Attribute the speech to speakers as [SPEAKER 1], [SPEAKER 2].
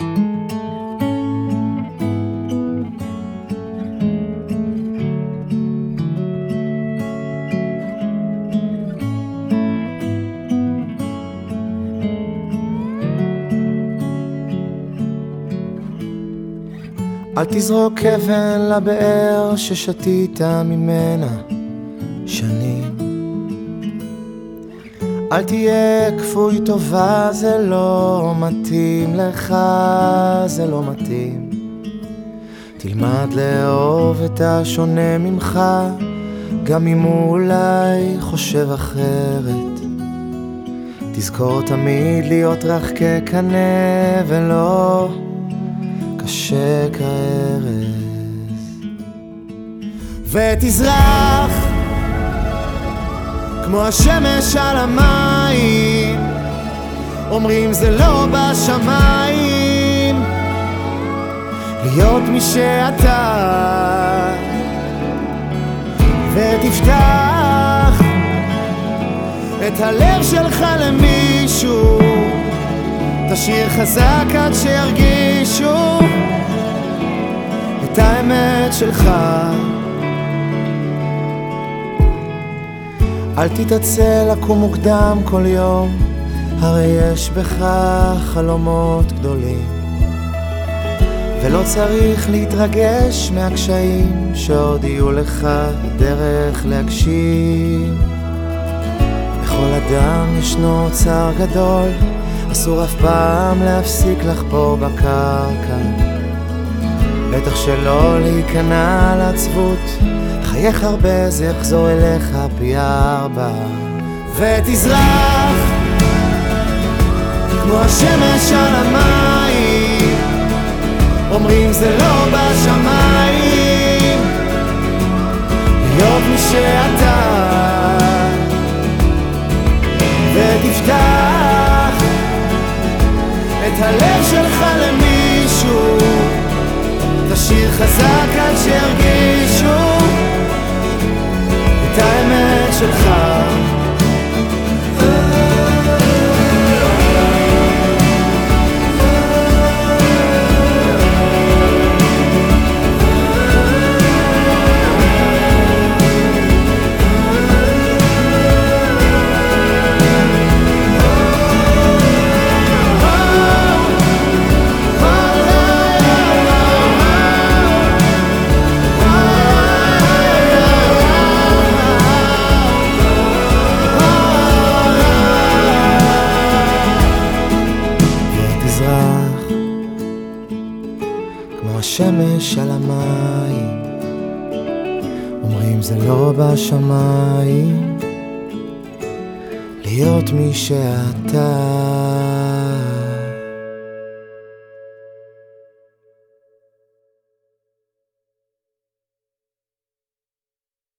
[SPEAKER 1] אל תזרוק אבן לבאר ששתית ממנה שנים. אל תהיה כפוי טובה, זה לא מתאים לך, זה לא מתאים. תלמד לאהוב את השונה ממך, גם אם הוא אולי חושב אחרת. תזכור תמיד להיות רך כקנה ולא קשה כארז. ותזרח כמו השמש על המים, אומרים זה לא בשמיים, להיות מי שאתה, ותפתח את הלב שלך למישהו, תשאיר חזק עד שירגישו את האמת שלך. אל תתעצל לקום מוקדם כל יום, הרי יש בך חלומות גדולים. ולא צריך להתרגש מהקשיים שעוד יהיו לך דרך להגשים. לכל אדם ישנו צער גדול, אסור אף פעם להפסיק לחפור בקרקע. בטח שלא להיכנע לעצבות, חייך הרבה זה יחזור אליך פי ארבע. ותזרח כמו השמש על המים, אומרים זה לא בשמיים, להיות מי שאתה, ותפתח את הלב שלך למישהו, תשאיר חזק עד שירגישו האמת שלך. השמש על המים. אומרים זה לא בשמיים. להיות מי שאתה